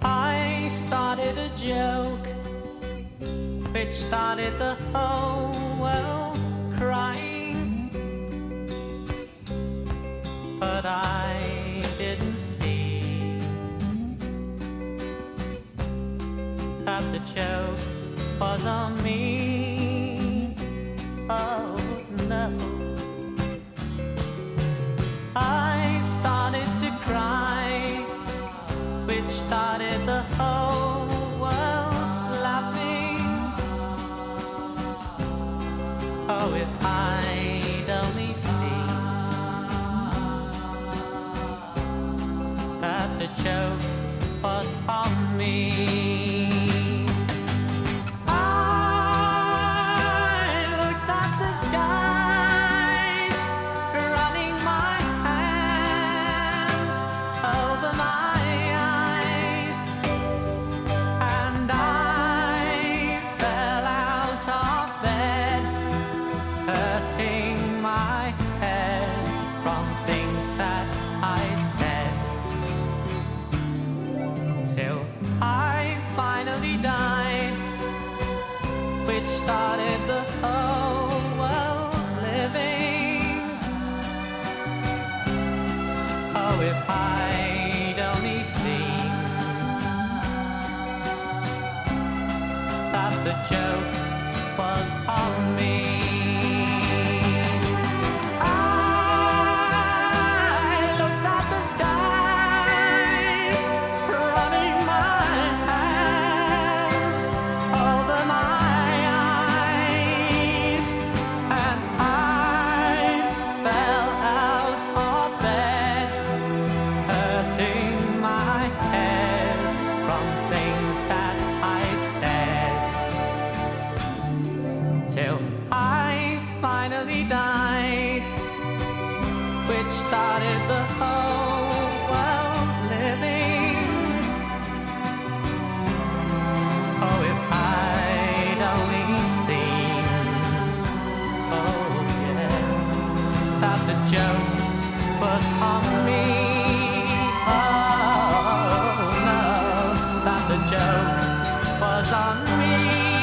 I started a joke which started the whole world crying. But I that the joke was on me. Oh no. I started to cry which started the whole world laughing. Oh, if I'd only seen that the joke was on me. From things that I'd said till I finally died, which started the whole world living. Oh, if I'd only seen that the joke was on me. Died, which started the whole world living. Oh, if I'd only seen, oh yeah, that the joke was on me. Oh no, that the joke was on me.